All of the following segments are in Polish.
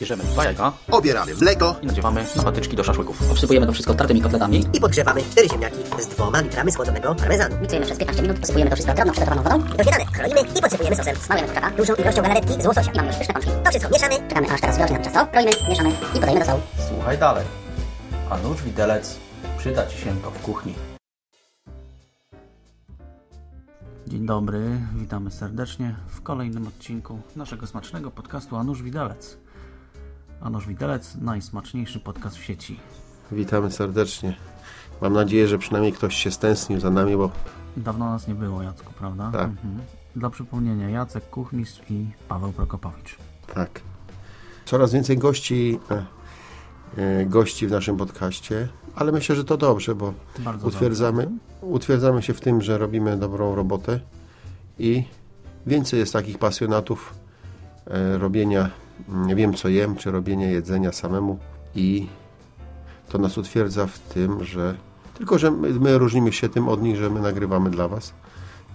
Bierzemy dwa jajka Obieramy mleko i nadziewamy na patyczki do szaszłyków. Obsypujemy to wszystko tartymi kotletami. I podgrzewamy cztery ziemniaki z dwoma litrami schłodzonego parmezanu. Miksujemy przez 15 minut, posypujemy to wszystko drobną przygotowaną wodą. I do śniadania kroimy i podsypujemy sosem. Smalujemy kurczaka. Dużą ilością galaretki z łososia. I mamy już pyszne pączki. To wszystko mieszamy. Czekamy aż teraz wyrośnie nam ciasto. Kroimy, mieszamy i podajemy do sołu. Słuchaj dalej. A nóż widelec przyda Ci się to w kuchni. Dzień dobry, witamy serdecznie w kolejnym odcinku naszego smacznego podcastu Anusz Widelec. Anusz Widelec, najsmaczniejszy podcast w sieci. Witamy serdecznie. Mam nadzieję, że przynajmniej ktoś się stęsknił za nami, bo Dawno nas nie było, Jacku, prawda? Tak. Mhm. Dla przypomnienia, Jacek Kuchmistrz i Paweł Prokopowicz. tak. Coraz więcej gości, e, e, gości w naszym podcaście, ale myślę, że to dobrze, bo Bardzo utwierdzamy, utwierdzamy się w tym, że robimy dobrą robotę i więcej jest takich pasjonatów e, robienia, nie wiem co jem, czy robienia jedzenia samemu i to nas utwierdza w tym, że tylko, że my, my różnimy się tym od nich, że my nagrywamy dla Was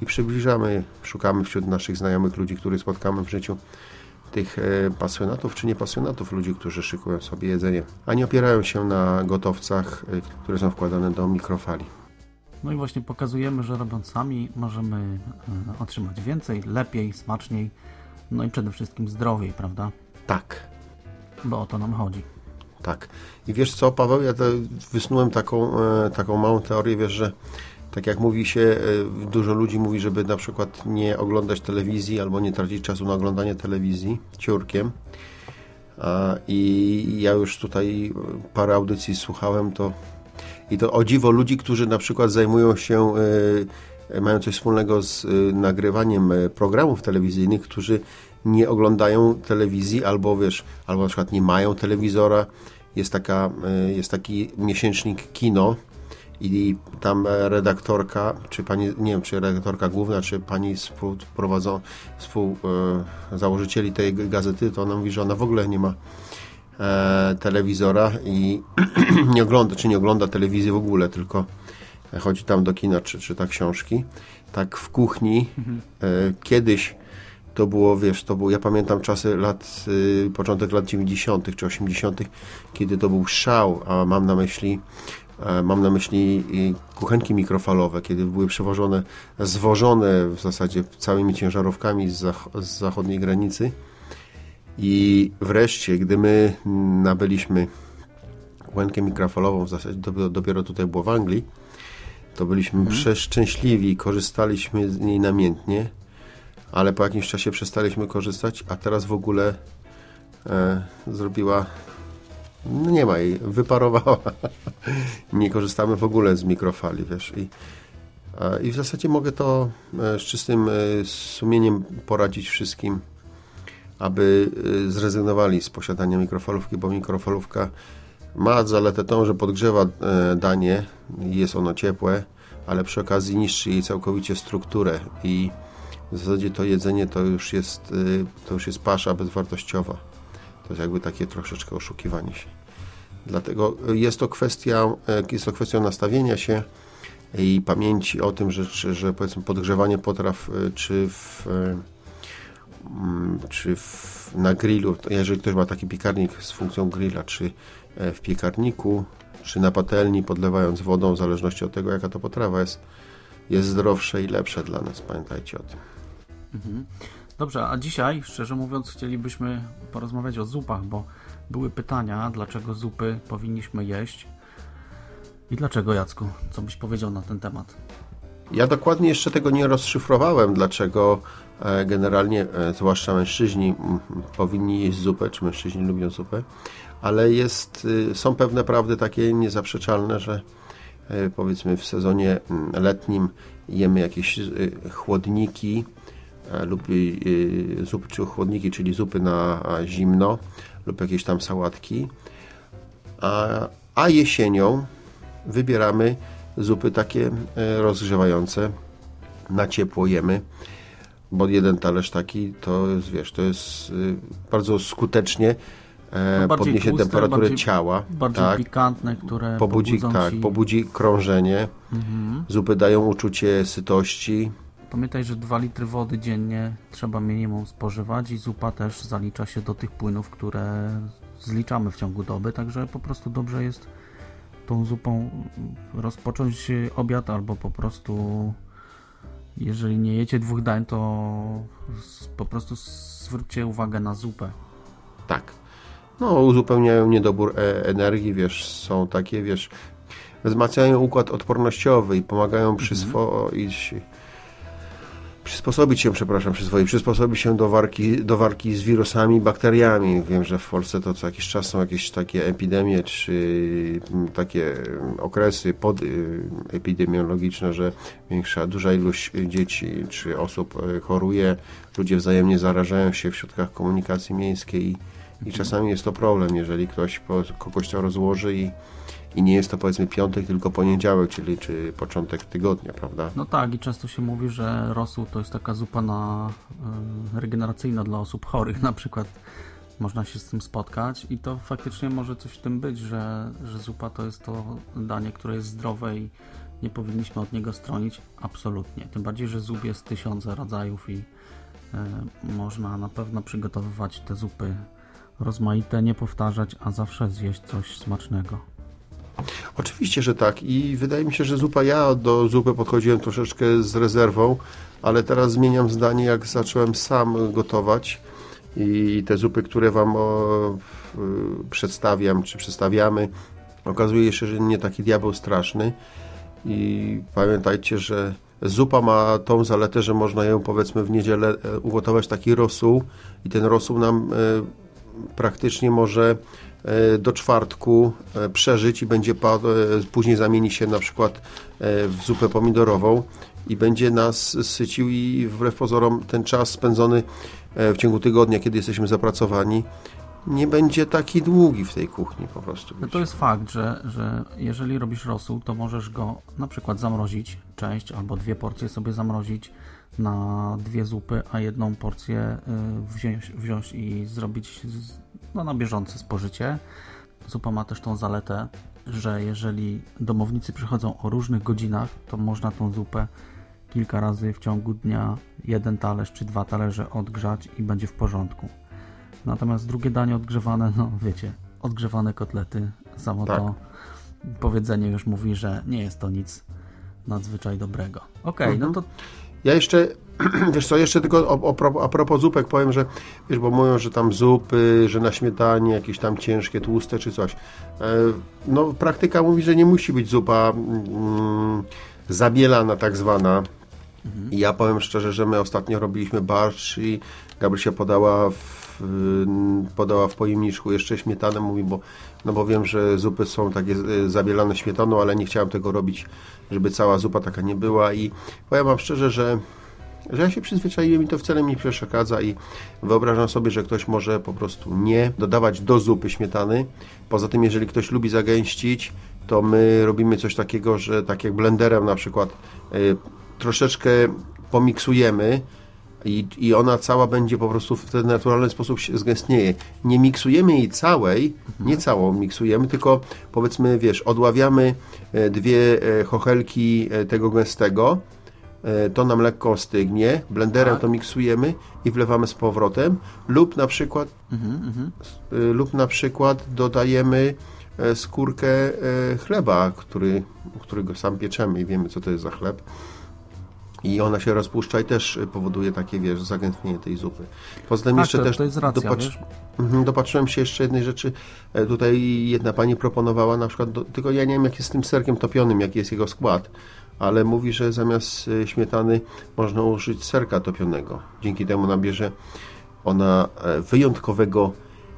i przybliżamy, szukamy wśród naszych znajomych ludzi, których spotkamy w życiu, tych e, pasjonatów czy niepasjonatów, ludzi, którzy szykują sobie jedzenie, a nie opierają się na gotowcach, e, które są wkładane do mikrofali. No i właśnie pokazujemy, że robiąc sami możemy e, otrzymać więcej, lepiej, smaczniej, no i przede wszystkim zdrowiej, prawda? Tak, Bo o to nam chodzi. tak. I wiesz co, Paweł, ja wysnułem taką, e, taką małą teorię, wiesz, że tak jak mówi się, e, dużo ludzi mówi, żeby na przykład nie oglądać telewizji albo nie tracić czasu na oglądanie telewizji ciurkiem. I ja już tutaj parę audycji słuchałem, to i to o dziwo ludzi, którzy na przykład zajmują się, e, mają coś wspólnego z nagrywaniem programów telewizyjnych, którzy nie oglądają telewizji albo wiesz, albo na przykład nie mają telewizora. Jest, taka, e, jest taki miesięcznik Kino i tam redaktorka, czy pani, nie wiem, czy redaktorka główna, czy pani współprowadzą, współzałożycieli tej gazety, to ona mówi, że ona w ogóle nie ma e, telewizora i nie ogląda, czy nie ogląda telewizji w ogóle, tylko chodzi tam do kina, czy czyta książki. Tak w kuchni e, kiedyś to było, wiesz, to było, ja pamiętam czasy lat, y, początek lat 90. czy 80., kiedy to był szał, a mam na myśli e, Mam na myśli y, kuchenki mikrofalowe, kiedy były przewożone, zwożone w zasadzie całymi ciężarówkami z, zach- z zachodniej granicy. I wreszcie, gdy my nabyliśmy kuchenkę mikrofalową, w zasadzie dopiero, dopiero tutaj było w Anglii, to byliśmy przeszczęśliwi i korzystaliśmy z niej namiętnie, ale po jakimś czasie przestaliśmy korzystać, a teraz w ogóle e, zrobiła no nie ma jej, wyparowała. nie korzystamy w ogóle z mikrofali, wiesz. I, i w zasadzie mogę to e, z czystym e, sumieniem poradzić wszystkim, aby e, zrezygnowali z posiadania mikrofalówki, bo mikrofalówka ma zaletę tą, że podgrzewa e, danie, jest ono ciepłe, ale przy okazji niszczy jej całkowicie strukturę i w zasadzie to jedzenie to już jest, y, to już jest pasza bezwartościowa. To jest jakby takie troszeczkę oszukiwanie się. Dlatego jest to kwestia, e, jest to kwestią nastawienia się i pamięci o tym, że, że, powiedzmy podgrzewanie potraw e, czy w, e, mm, czy w, na grillu, jeżeli ktoś ma taki piekarnik z funkcją grilla, czy w piekarniku, czy na patelni, podlewając wodą, w zależności od tego, jaka to potrawa jest, jest zdrowsze i lepsze dla nas. Pamiętajcie o tym. Dobrze, a dzisiaj, szczerze mówiąc, chcielibyśmy porozmawiać o zupach, bo były pytania, dlaczego zupy powinniśmy jeść i dlaczego, Jacku? Co byś powiedział na ten temat? Ja dokładnie jeszcze tego nie rozszyfrowałem, dlaczego e, generalnie, e, zwłaszcza mężczyźni, powinni jeść zupę, czy mężczyźni lubią zupę, ale jest, y, są pewne prawdy takie niezaprzeczalne, że e, powiedzmy w sezonie letnim jemy jakieś y, chłodniki lub y, y, zupy czy chłodniki, czyli zupy na a, zimno lub jakieś tam sałatki, a, a jesienią wybieramy zupy takie e, rozgrzewające, na ciepło jemy, bo jeden talerz taki to jest, wiesz, to jest bardzo skutecznie e, No podniesie tłuste, temperaturę bardziej- ciała. Bardziej tak, pikantne, które pobudzi, tak, ci... pobudzi krążenie. Mhm. Zupy dają uczucie sytości. Pamiętaj, że 2 litry wody dziennie trzeba minimum spożywać i zupa też zalicza się do tych płynów, które zliczamy w ciągu doby, także po prostu dobrze jest tą zupą rozpocząć obiad albo po prostu jeżeli nie jecie dwóch dań, to po prostu zwróćcie uwagę na zupę. Tak. No, uzupełniają niedobór e, energii, wiesz, są takie, wiesz, wzmacniają układ odpornościowy i pomagają przyswoić, przysposobić się, przepraszam, przyswoić, przysposobić się do walki, do walki z wirusami bakteriami. Wiem, że w Polsce to co jakiś czas są jakieś takie epidemie, czy mm, takie mm, okresy podepidemiologiczne, że większa, duża ilość dzieci czy osób e, choruje, ludzie wzajemnie zarażają się w środkach komunikacji miejskiej i, i czasami jest to problem, jeżeli ktoś kogoś to rozłoży i, i nie jest to powiedzmy piątek, tylko poniedziałek, czyli czy początek tygodnia, prawda? No tak, i często się mówi, że rosół to jest taka zupa na, y, regeneracyjna dla osób chorych, na przykład można się z tym spotkać i to faktycznie może coś w tym być, że, że zupa to jest to danie, które jest zdrowe i nie powinniśmy od niego stronić, absolutnie. Tym bardziej, że zup jest tysiące rodzajów i y, można na pewno przygotowywać te zupy rozmaite, nie powtarzać, a zawsze zjeść coś smacznego. Oczywiście, że tak. I wydaje mi się, że zupa, ja do zupy podchodziłem troszeczkę z rezerwą, ale teraz zmieniam zdanie, jak zacząłem sam gotować. I te zupy, które Wam o, przedstawiam, czy przedstawiamy, okazuje się, że nie taki diabeł straszny. I pamiętajcie, że zupa ma tą zaletę, że można ją powiedzmy w niedzielę e, ugotować taki rosół. I ten rosół nam e, praktycznie może do czwartku e, przeżyć i będzie e, później zamieni się na przykład e, w zupę pomidorową i będzie nas sycił i wbrew pozorom ten czas spędzony e, w ciągu tygodnia, kiedy jesteśmy zapracowani, nie będzie taki długi w tej kuchni po prostu. No to jest fakt, że, że jeżeli robisz rosół, to możesz go na przykład zamrozić, część albo dwie porcje sobie zamrozić na dwie zupy, a jedną porcję y, wziąć, wziąć i zrobić no, na bieżące spożycie. Zupa ma też tą zaletę, że jeżeli domownicy przychodzą o różnych godzinach, to można tą zupę kilka razy w ciągu dnia jeden talerz czy dwa talerze odgrzać i będzie w porządku. Natomiast drugie danie odgrzewane, no wiecie, odgrzewane kotlety, samo Tak. to powiedzenie już mówi, że nie jest to nic nadzwyczaj dobrego. Okej, no to Ja jeszcze, wiesz co, jeszcze tylko o, o, a propos zupek powiem, że wiesz, bo mówią, że tam zupy, że na śmietanie jakieś tam ciężkie, tłuste czy coś. E, No, praktyka mówi, że nie musi być zupa mm, zabielana tak zwana. I ja powiem szczerze, że my ostatnio robiliśmy barszcz i Gabrysia podała w, podała w pojemniczku jeszcze śmietanę, mówi, bo, no bo wiem, że zupy są takie e, zabielane śmietaną, ale nie chciałem tego robić, żeby cała zupa taka nie była i powiem wam szczerze, że że ja się przyzwyczaiłem i to wcale mi nie przeszkadza i wyobrażam sobie, że ktoś może po prostu nie dodawać do zupy śmietany. Poza tym, jeżeli ktoś lubi zagęścić, to my robimy coś takiego, że tak jak blenderem na przykład y, troszeczkę pomiksujemy i, i ona cała będzie po prostu w ten naturalny sposób się zgęstnieje. Nie miksujemy jej całej, nie całą miksujemy, tylko powiedzmy, wiesz, odławiamy e, dwie e, chochelki e, tego gęstego, to nam lekko ostygnie, blenderem Tak. to miksujemy i wlewamy z powrotem lub na przykład y, lub na przykład dodajemy skórkę chleba, który, którego sam pieczemy i wiemy co to jest za chleb. I ona się rozpuszcza i też powoduje takie, wiesz, zagęstnienie tej zupy. Poza tym tak, jeszcze to, też to jest racja? Mhm, dopatrzyłem się jeszcze jednej rzeczy. E, Tutaj jedna pani proponowała na przykład, do, tylko ja nie wiem jak jest z tym serkiem topionym, jaki jest jego skład, ale mówi, że zamiast e, śmietany można użyć serka topionego. Dzięki temu nabierze ona e, wyjątkowego,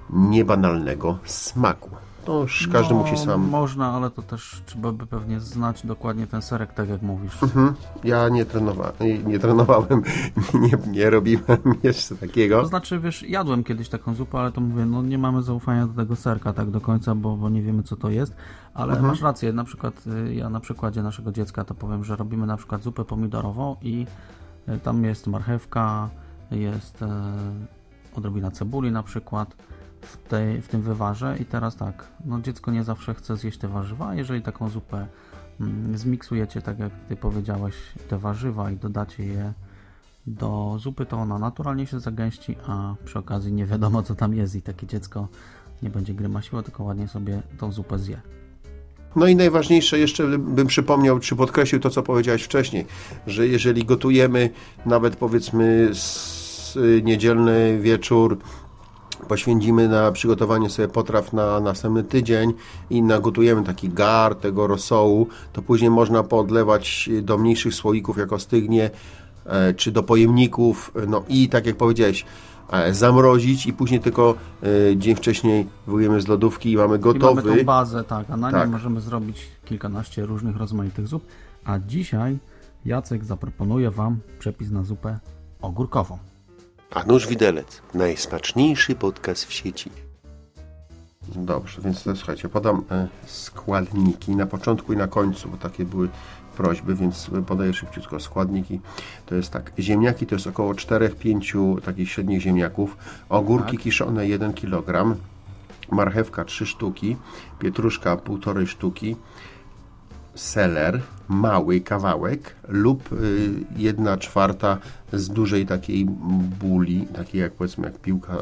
niebanalnego smaku. To już każdy no, musi sam. Można, ale to też trzeba by pewnie znać dokładnie ten serek, tak jak mówisz. Mhm. Ja nie, trenowa nie trenowałem, nie, nie robiłem jeszcze takiego. To znaczy, wiesz, jadłem kiedyś taką zupę, ale to mówię, no nie mamy zaufania do tego serka tak do końca, bo, bo nie wiemy co to jest, ale Mhm. masz rację, na przykład y, ja na przykładzie naszego dziecka to powiem, że robimy na przykład zupę pomidorową i y, tam jest marchewka, jest e, odrobina cebuli na przykład w, tej, w tym wywarze i teraz tak, no dziecko nie zawsze chce zjeść te warzywa, jeżeli taką zupę mm, zmiksujecie, tak jak ty powiedziałeś, te warzywa i dodacie je do zupy, to ona naturalnie się zagęści, a przy okazji nie wiadomo co tam jest i takie dziecko nie będzie grymasiło, tylko ładnie sobie tą zupę zje. No i najważniejsze jeszcze bym przypomniał, czy podkreślił to, co powiedziałeś wcześniej, że jeżeli gotujemy nawet powiedzmy niedzielny wieczór, poświęcimy na przygotowanie sobie potraw na następny tydzień i nagotujemy taki gar tego rosołu, to później można podlewać do mniejszych słoików, jak ostygnie, e, czy do pojemników, no i tak jak powiedziałeś, e, zamrozić i później tylko e, dzień wcześniej wyjmujemy z lodówki i mamy I gotowy. mamy tą bazę, tak, a na Tak. niej możemy zrobić kilkanaście różnych rozmaitych zup. A dzisiaj Jacek zaproponuje Wam przepis na zupę ogórkową. A nóż widelec. Najsmaczniejszy podcast w sieci. Dobrze, więc to, słuchajcie, podam e, składniki na początku i na końcu, bo takie były prośby, więc podaję szybciutko składniki. To jest tak, ziemniaki to jest około 4-5 takich średnich ziemniaków, ogórki kiszone 1 kg, marchewka 3 sztuki, pietruszka 1,5 sztuki, seler, mały kawałek lub y, jedna czwarta z dużej takiej buli, takiej jak powiedzmy jak piłka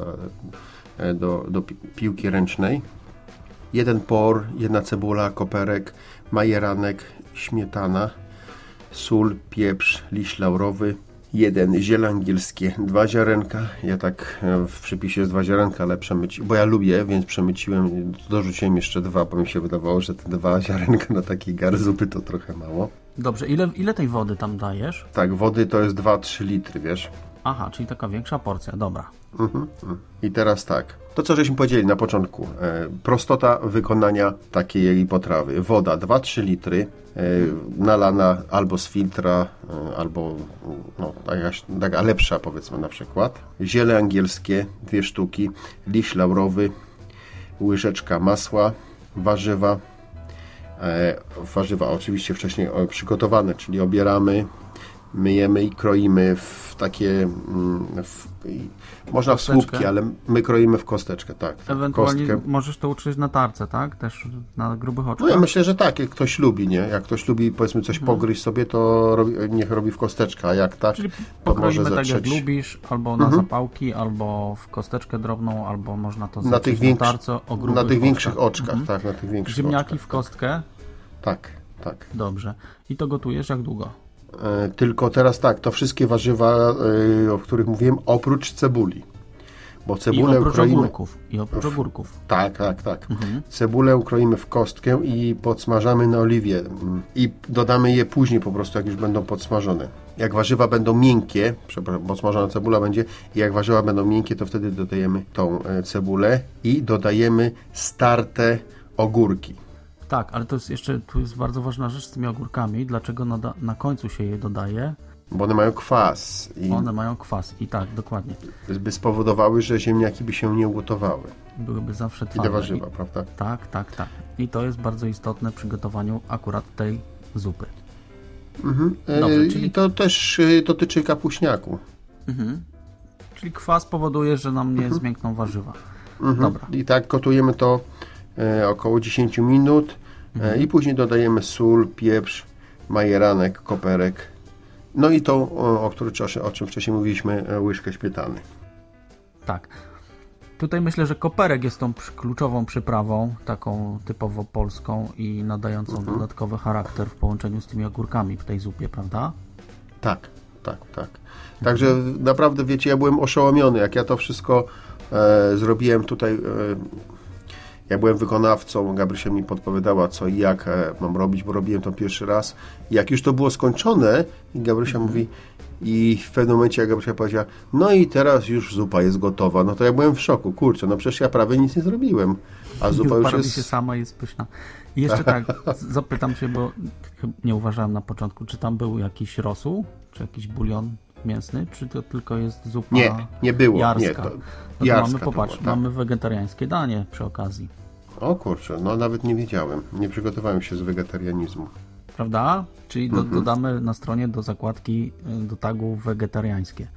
e, do, do pi- piłki ręcznej. Jeden por, jedna cebula, koperek, majeranek, śmietana, sól, pieprz, liść laurowy, jeden ziele angielskie, dwa ziarenka. Ja tak e, w przepisie jest dwa ziarenka, ale przemyci, bo ja lubię, więc przemyciłem, dorzuciłem jeszcze dwa, bo mi się wydawało, że te dwa ziarenka na taki gar zupy to trochę mało. Dobrze, ile, ile tej wody tam dajesz? Tak, wody to jest 2-3 litry, wiesz. Aha, czyli taka większa porcja, dobra. I teraz tak, to co żeśmy powiedzieli na początku, e, prostota wykonania takiej potrawy. Woda 2-3 litry, e, nalana albo z filtra, e, albo no, jakaś taka lepsza powiedzmy na przykład. Ziele angielskie, dwie sztuki, liść laurowy, łyżeczka masła, warzywa, warzywa oczywiście wcześniej przygotowane, czyli obieramy, myjemy i kroimy w takie, mm, w, można w słupki, ale my kroimy w kosteczkę, tak. tak, Ewentualnie kostkę. możesz to uczyć na tarce, tak? Też na grubych oczkach. No ja myślę, że tak, jak ktoś lubi, nie? Jak ktoś lubi powiedzmy coś pogryźć sobie, to robi, niech robi w kosteczkę, a jak tak, Czyli to może tak jak zatrzeć. lubisz, albo na zapałki, albo w kosteczkę drobną, albo można to Na tych, na tarce o grubych na tych większych oczkach. oczkach, tak, na tych większych Ziemniaki oczkach. w kostkę, Tak, tak. dobrze. I to gotujesz jak długo? E, tylko teraz tak, to wszystkie warzywa, e, o których mówiłem, oprócz cebuli. Bo I cebulę oprócz kroimy... ogórków. I oprócz ogórków. Tak, tak, tak. Mhm. Cebulę kroimy w kostkę i podsmażamy na oliwie. Mm, I dodamy je później po prostu, jak już będą podsmażone. Jak warzywa będą miękkie, przepraszam, podsmażona cebula będzie, i jak warzywa będą miękkie, to wtedy dodajemy tą e, cebulę i dodajemy starte ogórki. Tak, ale to jest jeszcze, tu jest bardzo ważna rzecz z tymi ogórkami. Dlaczego na, na końcu się je dodaje? Bo one mają kwas i One mają kwas. I tak, dokładnie. by spowodowały, że ziemniaki by się nie ugotowały. Byłyby zawsze I twarde. te warzywa, prawda? Tak, tak, tak. I to jest bardzo istotne w przygotowaniu akurat tej zupy. E, Dobrze, czyli- I to też e, dotyczy kapuśniaku. Czyli kwas powoduje, że nam nie zmiękną warzywa. Mhm. Dobra. I tak gotujemy to e, około 10 minut e, i później dodajemy sól, pieprz, majeranek, koperek. No i to, o, o, czym wcześniej mówiliśmy, e, łyżkę śmietany. Tak. Tutaj myślę, że koperek jest tą kluczową przyprawą, taką typowo polską i nadającą Mhm. dodatkowy charakter w połączeniu z tymi ogórkami w tej zupie, prawda? Tak, tak, tak. Także naprawdę, wiecie, ja byłem oszołomiony, jak ja to wszystko e, zrobiłem tutaj. E, ja byłem wykonawcą, Gabrysia mi podpowiadała, co i jak e, mam robić, bo robiłem to pierwszy raz. I jak już to było skończone, i Gabrysia mówi, i w pewnym momencie jak Gabrysia powiedziała, no i teraz już zupa jest gotowa. No to ja byłem w szoku, kurczę, no przecież ja prawie nic nie zrobiłem. A zupa już jest... się sama jest pyszna. I jeszcze tak, zapytam się, bo nie uważałem na początku, czy tam był jakiś rosół, czy jakiś bulion mięsny, czy to tylko jest zupa Nie, nie było. jarska? Nie, to, no to jarska mamy, popatrz, była, tak. mamy wegetariańskie danie przy okazji, O kurczę, no nawet nie wiedziałem. Nie przygotowałem się z wegetarianizmu. prawda? Czyli do, Mhm. dodamy na stronie do zakładki, y, do tagu wegetariańskie,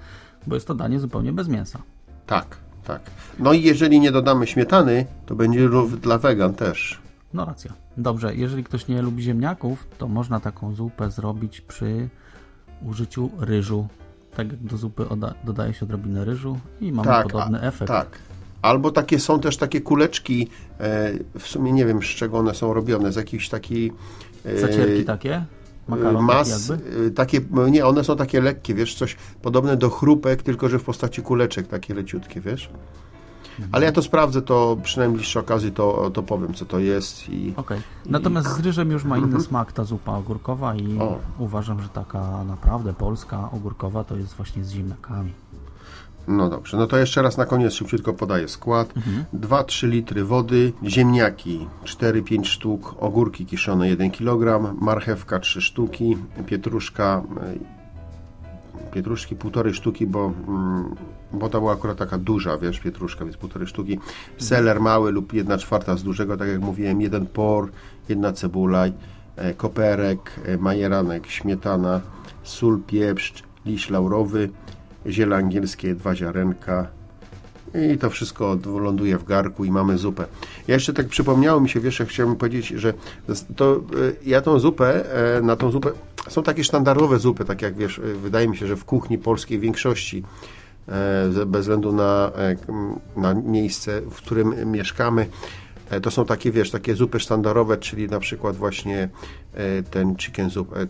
bo jest to danie zupełnie bez mięsa. Tak, tak. No i jeżeli nie dodamy śmietany, to będzie rów dla wegan też. No racja. Dobrze, jeżeli ktoś nie lubi ziemniaków, to można taką zupę zrobić przy użyciu ryżu tak jak do zupy oda- dodaje się odrobinę ryżu i mamy Tak, podobny a- efekt. Tak. Albo takie są też takie kuleczki, e, w sumie nie wiem z czego one są robione, z jakiejś takiej... e, Zacierki takie? Makaron mas, taki e, takie, nie, one są takie lekkie, wiesz, coś podobne do chrupek, tylko że w postaci kuleczek, takie leciutkie, wiesz. Mhm. Ale ja to sprawdzę, to przynajmniej przy okazji to, to powiem, co to jest i... Okej. Natomiast z ryżem już ma inny smak ta zupa ogórkowa i Mhm. O. uważam, że taka naprawdę polska ogórkowa to jest właśnie z ziemniakami. No dobrze, no to jeszcze raz na koniec szybciutko podaję skład. Mhm. 2-3 litry wody, ziemniaki 4-5 sztuk, ogórki kiszone 1 kg, marchewka 3 sztuki, pietruszka e, pietruszki półtorej sztuki, bo, mm, bo to była akurat taka duża, wiesz, pietruszka, więc półtorej sztuki. Seler mały lub 1 czwarta z dużego, tak jak mówiłem, jeden por, jedna cebula, e, koperek, e, majeranek, śmietana, sól, pieprz, liść laurowy, ziele angielskie, dwa ziarenka, i to wszystko ląduje w garku i mamy zupę. Ja jeszcze tak przypomniało mi się, wiesz, ja chciałem powiedzieć, że to e, ja tą zupę, e, na tą zupę, są takie standardowe zupy, tak jak wiesz, e, wydaje mi się, że w kuchni polskiej większości, bez względu na, na miejsce, w którym mieszkamy, to są takie, wiesz, takie zupy sztandarowe, czyli na przykład właśnie ten chicken soup, e,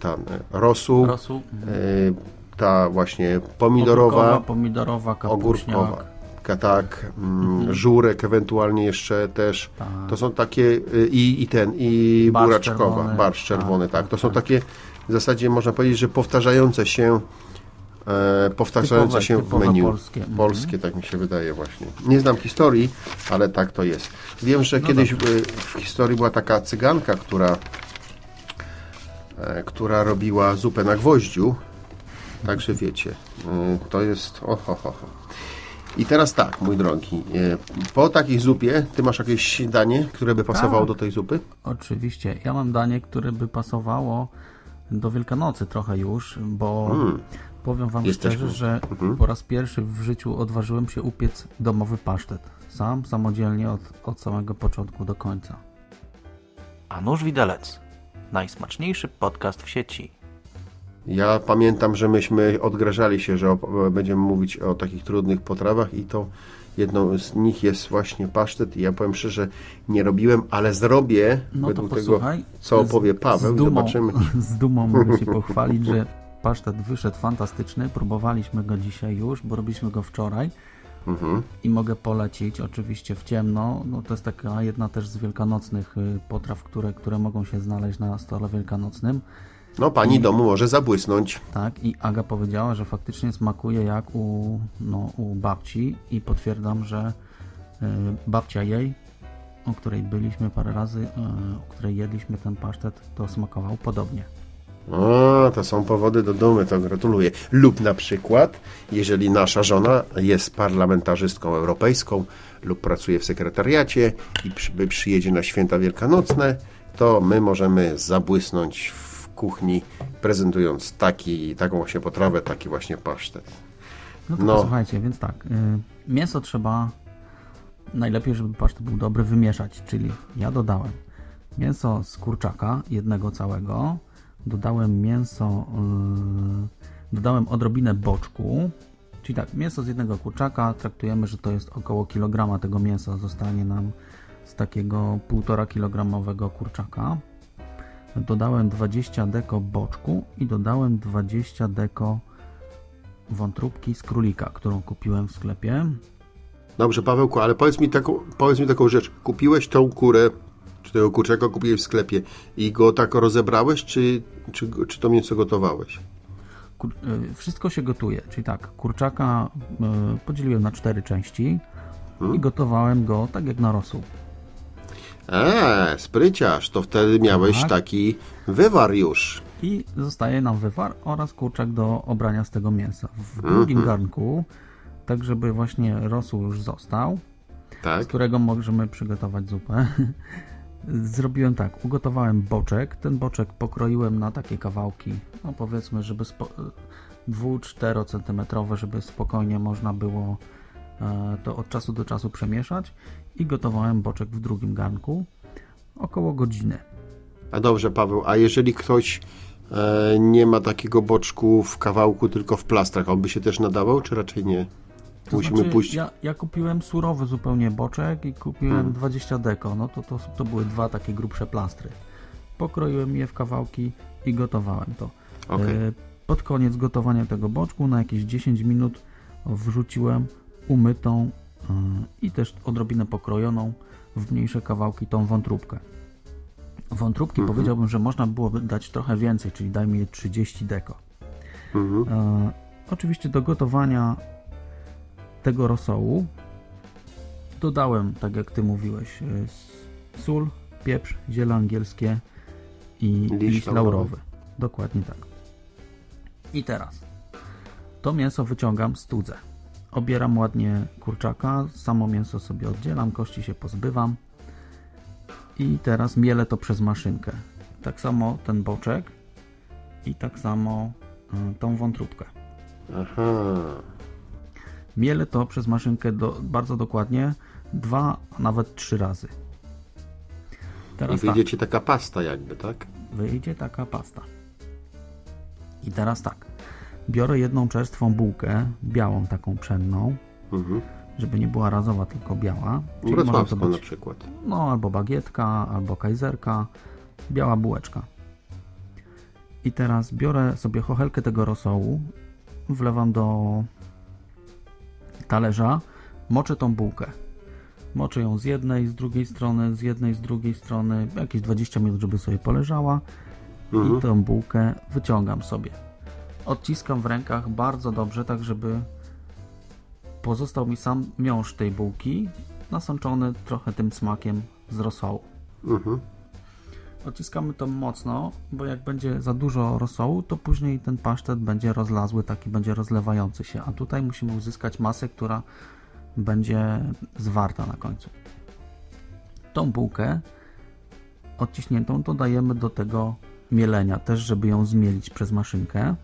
rosół, Rosół, e, ta właśnie pomidorowa, ogórkowa, pomidorowa, ogórkowa. Tak, mm, żurek ewentualnie jeszcze też. Tak. To są takie y, i, i ten, i Barszcz buraczkowa, czerwony. barszcz czerwony, Tak, tak. To są takie w zasadzie można powiedzieć, że powtarzające się e, powtarzające Typowe- się typowe menu. polskie. Mhm. Polskie, tak mi się wydaje właśnie. Nie znam historii, ale tak to jest. Wiem, że No kiedyś y, w historii była taka cyganka, która e, która robiła zupę na gwoździu. Także wiecie, y, to jest o, ho, ho, ho. I teraz tak, mój drogi, y, po takiej zupie, ty masz jakieś danie, które by pasowało Tak. do tej zupy? Oczywiście. Ja mam danie, które by pasowało do Wielkanocy trochę już, bo powiem Wam Mm. Jesteśmy. szczerze, że Mhm. po raz pierwszy w życiu odważyłem się upiec domowy pasztet. Sam, samodzielnie od, od samego początku do końca. A nóż widelec. Najsmaczniejszy podcast w sieci. Ja pamiętam, że myśmy odgrażali się, że będziemy mówić o takich trudnych potrawach i to jedną z nich jest właśnie pasztet i ja powiem szczerze, nie robiłem, ale zrobię No to według tego, co opowie Paweł z dumą, zobaczymy. Z dumą mogę się pochwalić, że pasztet wyszedł fantastyczny. Próbowaliśmy go dzisiaj już, bo robiliśmy go wczoraj. Mhm. I mogę polecić oczywiście w ciemno. No, to jest taka jedna też z wielkanocnych y, potraw, które, które mogą się znaleźć na stole wielkanocnym. No pani domu może zabłysnąć. Tak, i Aga powiedziała, że faktycznie smakuje jak u, no, u babci i potwierdzam, że y, babcia jej, o której byliśmy parę razy, y, u której jedliśmy ten pasztet, to smakował podobnie. O, to są powody do dumy, to gratuluję. Lub na przykład, jeżeli nasza żona jest parlamentarzystką europejską lub pracuje w sekretariacie i przy, przyjedzie na święta wielkanocne, to my możemy zabłysnąć w kuchni, prezentując taki, taką właśnie potrawę, taki właśnie pasztet. No to No. posłuchajcie, więc tak, y, mięso trzeba najlepiej, żeby pasztet był dobry, wymieszać, czyli ja dodałem mięso z kurczaka, jednego całego, dodałem mięso, y, dodałem odrobinę boczku, czyli tak, mięso z jednego kurczaka, traktujemy, że to jest około kilograma tego mięsa, zostanie nam z takiego 1,5 kilogramowego kurczaka. Dodałem 20 deko boczku i dodałem 20 deko wątróbki z królika, którą kupiłem w sklepie. Dobrze, Pawełku, ale powiedz mi taką, powiedz mi taką rzecz. Kupiłeś tą kurę, czy tego kurczaka kupiłeś w sklepie i go tak rozebrałeś, czy, czy, czy to mięso gotowałeś? Kur- y, wszystko się gotuje, czyli tak, kurczaka y, podzieliłem na cztery części i gotowałem go tak jak na rosół. Eee, spryciarz, to wtedy miałeś Tak. taki wywar już. I zostaje nam wywar oraz kurczak do obrania z tego mięsa. W drugim garnku, tak żeby właśnie rosół już został, z Tak? którego możemy przygotować zupę. Zrobiłem tak, ugotowałem boczek. Ten boczek pokroiłem na takie kawałki, no powiedzmy, żeby 2-4 cm, żeby spokojnie można było e, to od czasu do czasu przemieszać. I gotowałem boczek w drugim garnku około godziny. A dobrze, Paweł, a jeżeli ktoś E, nie ma takiego boczku w kawałku, tylko w plastrach. On by się też nadawał, czy raczej nie? To Musimy znaczy, pójść. Ja, ja kupiłem surowy zupełnie boczek i kupiłem Hmm. 20 deko. No to, to, to były dwa takie grubsze plastry. Pokroiłem je w kawałki i gotowałem to. Okej. E, Pod koniec gotowania tego boczku na jakieś 10 minut wrzuciłem umytą i też odrobinę pokrojoną w mniejsze kawałki tą wątróbkę. Wątróbki Mhm. powiedziałbym, że można byłoby dać trochę więcej, czyli dajmy je 30 deko. Mhm. E, oczywiście do gotowania tego rosołu dodałem, tak jak ty mówiłeś, s- sól, pieprz, ziele angielskie i Liść laurowy. laurowy. Dokładnie tak. I teraz to mięso wyciągam, studzę. Obieram ładnie kurczaka, samo mięso sobie oddzielam, kości się pozbywam i teraz mielę to przez maszynkę. Tak samo ten boczek i tak samo y, tą wątróbkę. Aha. Mielę to przez maszynkę do, bardzo dokładnie, dwa, a nawet trzy razy. I Teraz wyjdzie ci taka pasta jakby, tak? tak, wyjdzie taka pasta. I teraz tak, biorę jedną czerstwą bułkę, białą taką pszenną, Mhm. żeby nie była razowa, tylko biała. Wrocławską na być, przykład. no albo bagietka, albo kajzerka, biała bułeczka. I teraz biorę sobie chochelkę tego rosołu, wlewam do talerza, moczę tą bułkę. Moczę ją z jednej, z drugiej strony, z jednej, z drugiej strony, jakieś 20 minut, żeby sobie poleżała Mhm. i tą bułkę wyciągam sobie. Odciskam w rękach bardzo dobrze, tak żeby pozostał mi sam miąższ tej bułki, nasączony trochę tym smakiem z rosołu. Mhm. Odciskamy to mocno, bo jak będzie za dużo rosołu, to później ten pasztet będzie rozlazły, taki będzie rozlewający się, a tutaj musimy uzyskać masę, która będzie zwarta na końcu. Tą bułkę odciśniętą dodajemy do tego mielenia, też żeby ją zmielić przez maszynkę.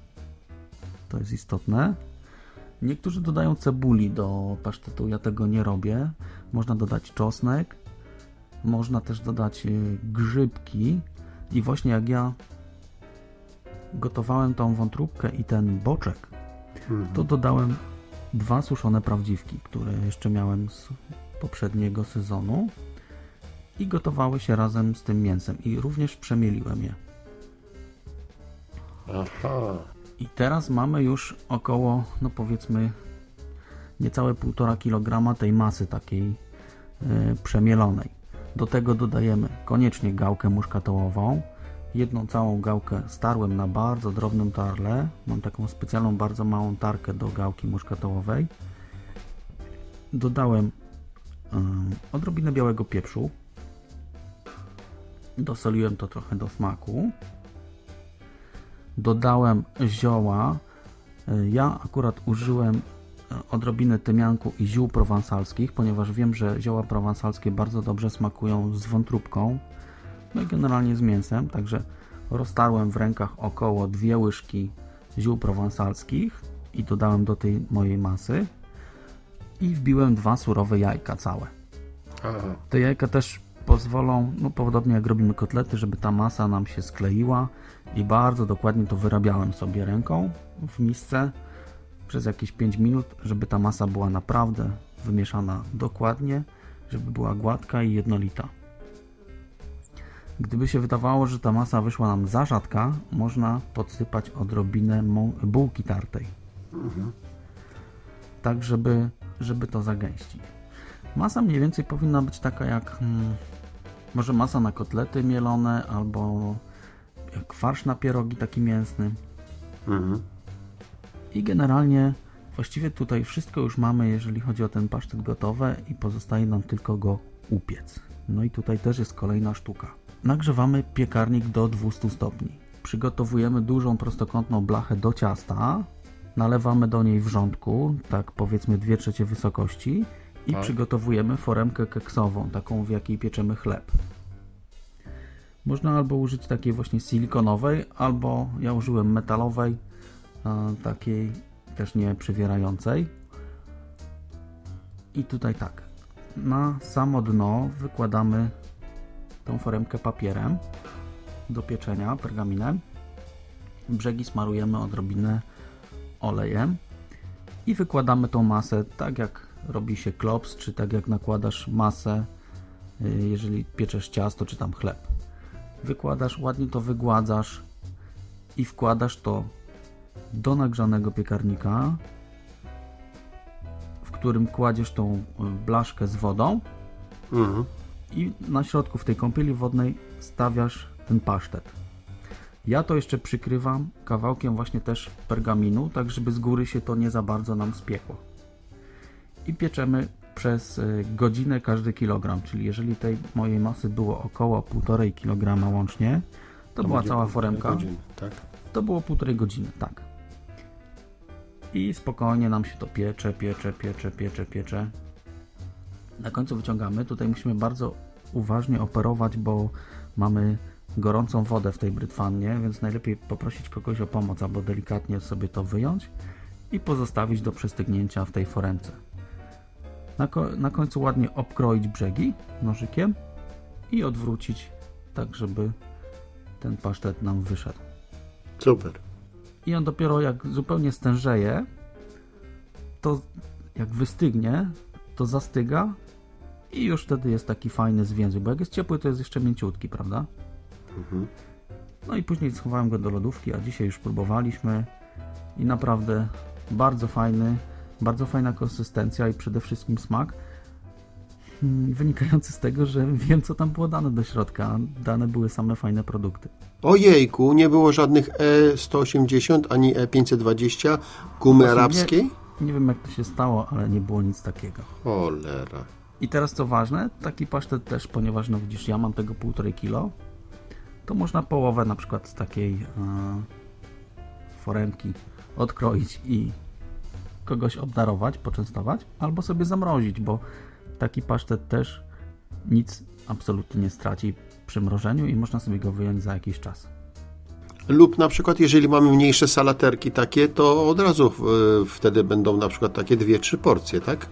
To jest istotne. Niektórzy dodają cebuli do pasztetu, ja tego nie robię. Można dodać czosnek, można też dodać y, grzybki i właśnie jak ja gotowałem tą wątróbkę i ten boczek, to dodałem dwa suszone prawdziwki, które jeszcze miałem z poprzedniego sezonu i gotowały się razem z tym mięsem i również przemieliłem je. Aha. I teraz mamy już około, no powiedzmy, niecałe 1,5 kg tej masy takiej y, przemielonej. Do tego dodajemy koniecznie gałkę muszkatołową. Jedną całą gałkę starłem na bardzo drobnym tarle. Mam taką specjalną, bardzo małą tarkę do gałki muszkatołowej. Dodałem y, odrobinę białego pieprzu. Dosoliłem to trochę do smaku dodałem zioła. Y, Ja akurat użyłem y, odrobiny tymianku i ziół prowansalskich, ponieważ wiem, że zioła prowansalskie bardzo dobrze smakują z wątróbką, no i generalnie z mięsem, także roztarłem w rękach około dwie łyżki ziół prowansalskich i dodałem do tej mojej masy i wbiłem dwa surowe jajka całe. Aha. Te jajka też pozwolą, no podobnie jak robimy kotlety, żeby ta masa nam się skleiła i bardzo dokładnie to wyrabiałem sobie ręką w misce przez jakieś 5 minut, żeby ta masa była naprawdę wymieszana dokładnie, żeby była gładka i jednolita. Gdyby się wydawało, że ta masa wyszła nam za rzadka, można podsypać odrobinę bułki tartej. Tak, żeby, żeby to zagęścić. Masa mniej więcej powinna być taka jak hmm, może masa na kotlety mielone albo jak farsz na pierogi taki mięsny. Mhm. I generalnie właściwie tutaj wszystko już mamy, jeżeli chodzi o ten pasztet gotowe i pozostaje nam tylko go upiec. No i tutaj też jest kolejna sztuka. Nagrzewamy piekarnik do 200 stopni. Przygotowujemy dużą prostokątną blachę do ciasta, nalewamy do niej wrzątku, tak powiedzmy 2 trzecie wysokości i Tak. przygotowujemy foremkę keksową, taką w jakiej pieczemy chleb. Można albo użyć takiej właśnie silikonowej, albo ja użyłem metalowej, takiej też nie przywierającej. I tutaj tak, na samo dno wykładamy tą foremkę papierem do pieczenia, pergaminem. Brzegi smarujemy odrobinę olejem i wykładamy tą masę tak jak robi się klops, czy tak jak nakładasz masę, y, jeżeli pieczesz ciasto, czy tam chleb. Wykładasz, ładnie to wygładzasz i wkładasz to do nagrzanego piekarnika, w którym kładziesz tą y, blaszkę z wodą Mhm. i na środku w tej kąpieli wodnej stawiasz ten pasztet. Ja to jeszcze przykrywam kawałkiem właśnie też pergaminu, tak żeby z góry się to nie za bardzo nam spiekło. I pieczemy przez y, godzinę każdy kilogram, czyli jeżeli tej mojej masy było około 1,5 kg łącznie, to, była będzie cała foremka. godziny, tak? To było półtorej godziny, tak. I spokojnie nam się to piecze, piecze, piecze, piecze, piecze. Na końcu wyciągamy. Tutaj musimy bardzo uważnie operować, bo mamy gorącą wodę w tej brytwannie, więc najlepiej poprosić kogoś o pomoc albo delikatnie sobie to wyjąć i pozostawić do przestygnięcia w tej foremce. Na, ko- na końcu ładnie obkroić brzegi nożykiem i odwrócić tak, żeby ten pasztet nam wyszedł. Super. I on dopiero jak zupełnie stężeje, to jak wystygnie, to zastyga i już wtedy jest taki fajny zwięzły, bo jak jest ciepły, to jest jeszcze mięciutki, prawda? No i później schowałem go do lodówki, a dzisiaj już próbowaliśmy i naprawdę bardzo fajny, bardzo fajna konsystencja i przede wszystkim smak mm, wynikający z tego, że wiem co tam było dane do środka, dane były same fajne produkty. Ojejku, nie było żadnych E180 ani E520 gumy Właśnie arabskiej? Nie, nie wiem jak to się stało, ale nie było nic takiego. Cholera. I teraz co ważne, taki pasztet też, ponieważ no widzisz, ja mam tego 1,5 kilo, to można połowę na przykład z takiej e, foremki odkroić i kogoś obdarować, poczęstować, albo sobie zamrozić, bo taki pasztet też nic absolutnie nie straci przy mrożeniu i można sobie go wyjąć za jakiś czas. Lub na przykład, jeżeli mamy mniejsze salaterki takie, to od razu wtedy będą na przykład takie dwie, trzy porcje, tak?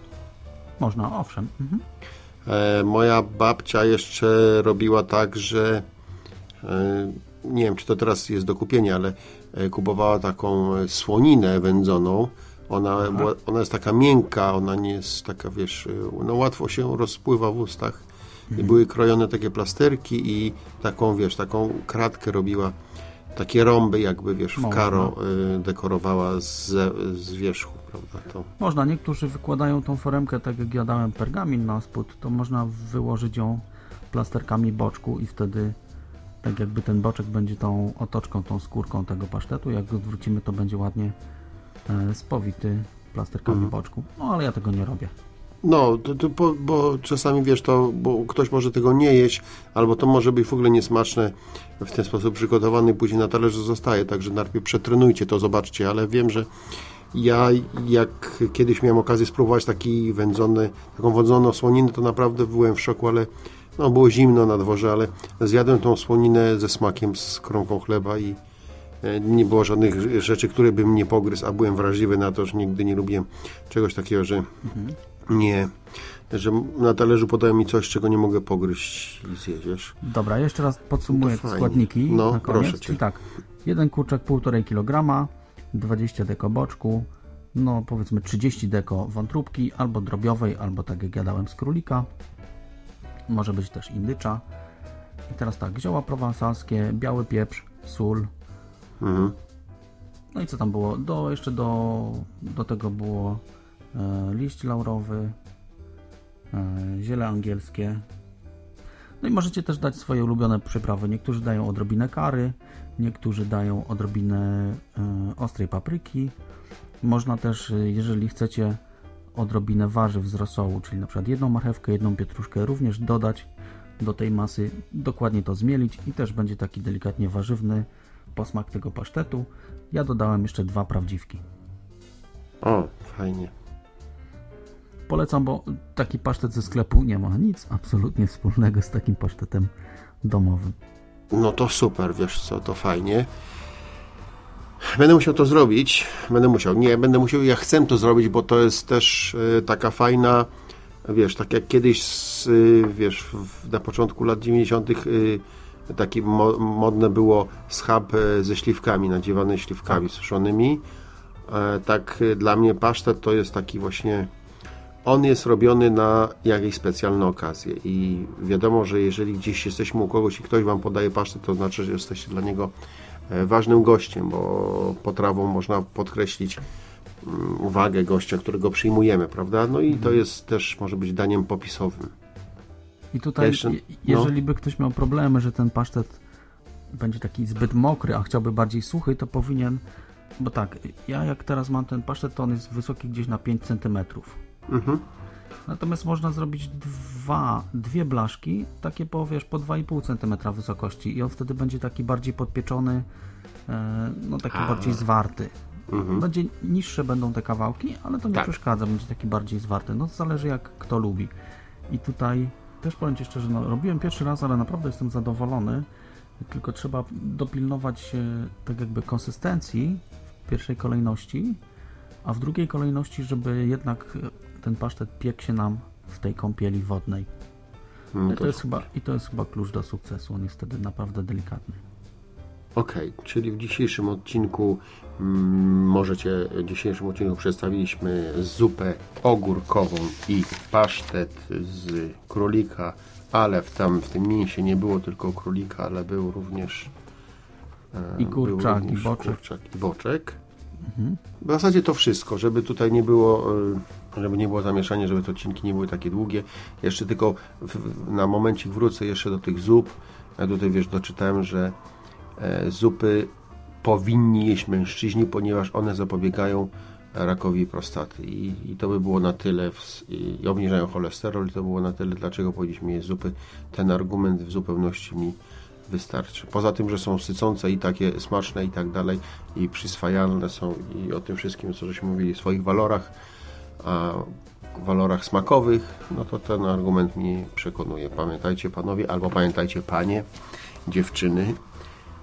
Można, owszem. Mhm. E, moja babcia jeszcze robiła tak, że e, nie wiem, czy to teraz jest do kupienia, ale e, kupowała taką e, słoninę wędzoną. Ona, ona jest taka miękka, ona nie jest taka, wiesz, e, no łatwo się rozpływa w ustach. I były krojone takie plasterki i taką, wiesz, taką kratkę robiła, takie rąby jakby, wiesz, w karo e, dekorowała z, z wierzchu, prawda? To, Można, niektórzy wykładają tą foremkę, tak jak ja dałem pergamin na spód, to można wyłożyć ją plasterkami boczku i wtedy tak jakby ten boczek będzie tą otoczką, tą skórką tego pasztetu, jak go odwrócimy to będzie ładnie spowity plasterkami boczku, no ale ja tego nie robię. No, to, to, bo, bo czasami wiesz, to bo ktoś może tego nie jeść, albo to może być w ogóle niesmaczne w ten sposób przygotowane i później na talerzu zostaje, także najpierw przetrenujcie to, zobaczcie, ale wiem, że ja jak kiedyś miałem okazję spróbować taki wędzony, taką wędzoną słoninę, to naprawdę byłem w szoku, ale no, było zimno na dworze, ale zjadłem tą słoninę ze smakiem, z kromką chleba i e, nie było żadnych rzeczy, które bym nie pogryzł, a byłem wrażliwy na to, że nigdy nie lubiłem czegoś takiego, że nie, że na talerzu podają mi coś, czego nie mogę pogryźć i zjeść, wiesz. Dobra, jeszcze raz podsumuję No składniki No, na koniec. proszę cię. Czyli tak, jeden kurczak 1,5 kg, 20 deko boczku, no powiedzmy 30 deko wątróbki, albo drobiowej, albo tak jak ja dałem z królika. Może być też indycza. I teraz tak, zioła prowansalskie, biały pieprz, sól. Mhm. No i co tam było? Do, jeszcze do, do tego było e, liść laurowy, e, ziele angielskie. No i możecie też dać swoje ulubione przyprawy. Niektórzy dają odrobinę kary, niektórzy dają odrobinę e, ostrej papryki. Można też, e, jeżeli chcecie, odrobinę warzyw z rosołu, czyli na przykład jedną marchewkę, jedną pietruszkę, również dodać do tej masy, dokładnie to zmielić i też będzie taki delikatnie warzywny posmak tego pasztetu. Ja dodałem jeszcze dwa prawdziwki. O, fajnie. Polecam, bo taki pasztet ze sklepu nie ma nic absolutnie wspólnego z takim pasztetem domowym. No to super, wiesz co, to fajnie. Będę musiał to zrobić. Będę musiał. Nie, będę musiał. Ja chcę to zrobić, bo to jest też e, taka fajna, wiesz, tak jak kiedyś, z, e, wiesz, na początku lat 90. Takie mo modne było schab e, ze śliwkami, nadziewany śliwkami suszonymi. E, tak e, dla mnie pasztet to jest taki właśnie on jest robiony na jakieś specjalne okazje i wiadomo, że jeżeli gdzieś jesteśmy u kogoś i ktoś Wam podaje pasztet, to znaczy, że jesteście dla niego ważnym gościem, bo potrawą można podkreślić mm, wagę gościa, którego przyjmujemy, prawda? No i to jest też może być daniem popisowym. I tutaj, Jeszcze- je- jeżeli by ktoś miał problemy, że ten pasztet będzie taki zbyt mokry, a chciałby bardziej suchy, to powinien, bo tak, ja jak teraz mam ten pasztet, to on jest wysoki gdzieś na 5 cm. Mhm. Natomiast można zrobić dwa, dwie blaszki, takie po, wiesz, po 2,5 cm wysokości i on wtedy będzie taki bardziej podpieczony, e, no taki bardziej zwarty. Będzie niższe będą te kawałki, ale to nie Tak. przeszkadza, będzie taki bardziej zwarty. No zależy jak kto lubi. I tutaj też powiem Ci szczerze, no, robiłem pierwszy raz, ale naprawdę jestem zadowolony. Tylko trzeba dopilnować tak jakby konsystencji w pierwszej kolejności, a w drugiej kolejności, żeby jednak ten pasztet piekł się nam w tej kąpieli wodnej. No I, to to jest chyba, I to jest chyba klucz do sukcesu. On jest wtedy naprawdę delikatny. Okej, czyli w dzisiejszym odcinku mm, możecie, w dzisiejszym odcinku przedstawiliśmy zupę ogórkową i pasztet z królika, ale w tam w tym mięsie nie było tylko królika, ale był również e, I kurczak, i boczek. kurczak i boczek. W zasadzie to wszystko, żeby tutaj nie było, e, żeby nie było zamieszania, żeby te odcinki nie były takie długie. Jeszcze tylko w, na momencik wrócę jeszcze do tych zup. Ja tutaj wiesz, doczytałem, że zupy powinni jeść mężczyźni, ponieważ one zapobiegają rakowi prostaty. I, i to by było na tyle, w, i, obniżają cholesterol, i to było na tyle, dlaczego powinniśmy jeść zupy. Ten argument w zupełności mi wystarczy. Poza tym, że są sycące i takie smaczne i tak dalej, i przyswajalne są i o tym wszystkim, co żeśmy mówili, swoich walorach, a walorach smakowych, no to ten argument mnie przekonuje. Pamiętajcie panowie, albo pamiętajcie panie, dziewczyny,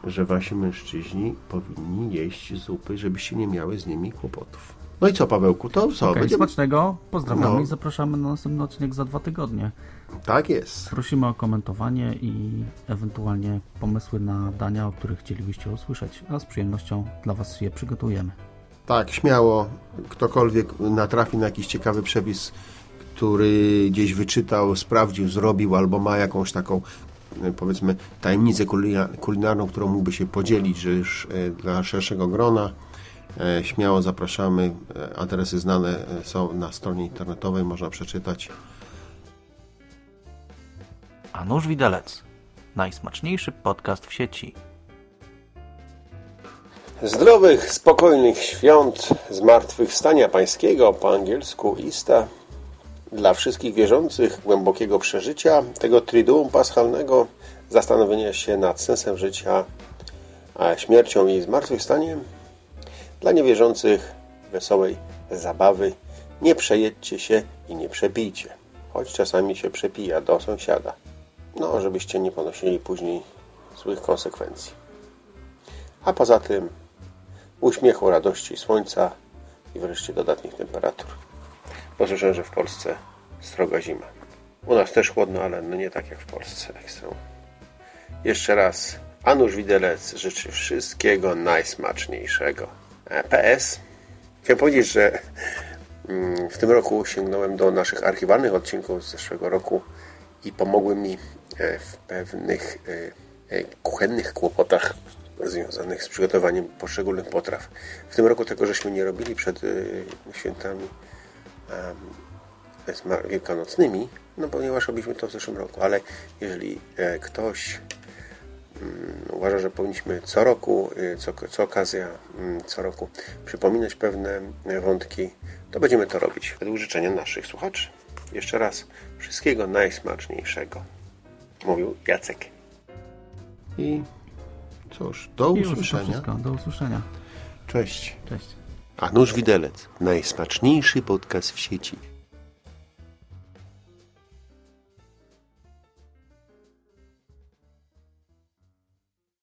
że wasi mężczyźni powinni jeść zupy, żebyście nie miały z nimi kłopotów. No i co, Pawełku, to co? Okej, będziemy... smacznego, pozdrawiamy No. i zapraszamy na następny odcinek za dwa tygodnie. Tak jest. Prosimy o komentowanie i ewentualnie pomysły na dania, o których chcielibyście usłyszeć, a z przyjemnością dla Was je przygotujemy. Tak, śmiało. Ktokolwiek natrafi na jakiś ciekawy przepis, który gdzieś wyczytał, sprawdził, zrobił, albo ma jakąś taką, powiedzmy, tajemnicę kulina- kulinarną, którą mógłby się podzielić, że już e, dla szerszego grona, e, śmiało zapraszamy. E, Adresy znane e, są na stronie internetowej, można przeczytać. A nóż widelec. Najsmaczniejszy podcast w sieci. Zdrowych, spokojnych świąt Zmartwychwstania Pańskiego, po angielsku Ista, dla wszystkich wierzących głębokiego przeżycia tego triduum paschalnego, zastanowienia się nad sensem życia, śmiercią i zmartwychwstaniem. Dla niewierzących wesołej zabawy, nie przejedźcie się i nie przepijcie, choć czasami się przepija do sąsiada. No, żebyście nie ponosili później złych konsekwencji. A poza tym uśmiechu, radości, słońca i wreszcie dodatnich temperatur. Bo słyszę, że w Polsce sroga zima. U nas też chłodno, ale no nie tak jak w Polsce. Są. Jeszcze raz, Anusz Widelec życzy wszystkiego najsmaczniejszego. E, PS. Chciałem powiedzieć, że mm, w tym roku sięgnąłem do naszych archiwalnych odcinków z zeszłego roku i pomogły mi e, w pewnych e, kuchennych kłopotach związanych z przygotowaniem poszczególnych potraw. W tym roku tego żeśmy nie robili przed świętami zma- wielkanocnymi, no ponieważ robiliśmy to w zeszłym roku, ale jeżeli e, ktoś mm, uważa, że powinniśmy co roku, y, co, co okazja, mm, co roku przypominać pewne y, wątki, to będziemy to robić według życzenia naszych słuchaczy. Jeszcze raz, wszystkiego najsmaczniejszego. Mówił Jacek. I cóż, do I wszystko. Do usłyszenia. Cześć. Cześć. A nóż widelec. Najsmaczniejszy podcast w sieci.